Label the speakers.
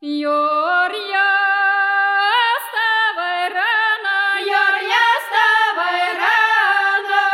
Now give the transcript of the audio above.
Speaker 1: Йорья, вставай рано, Йорья, вставай рано,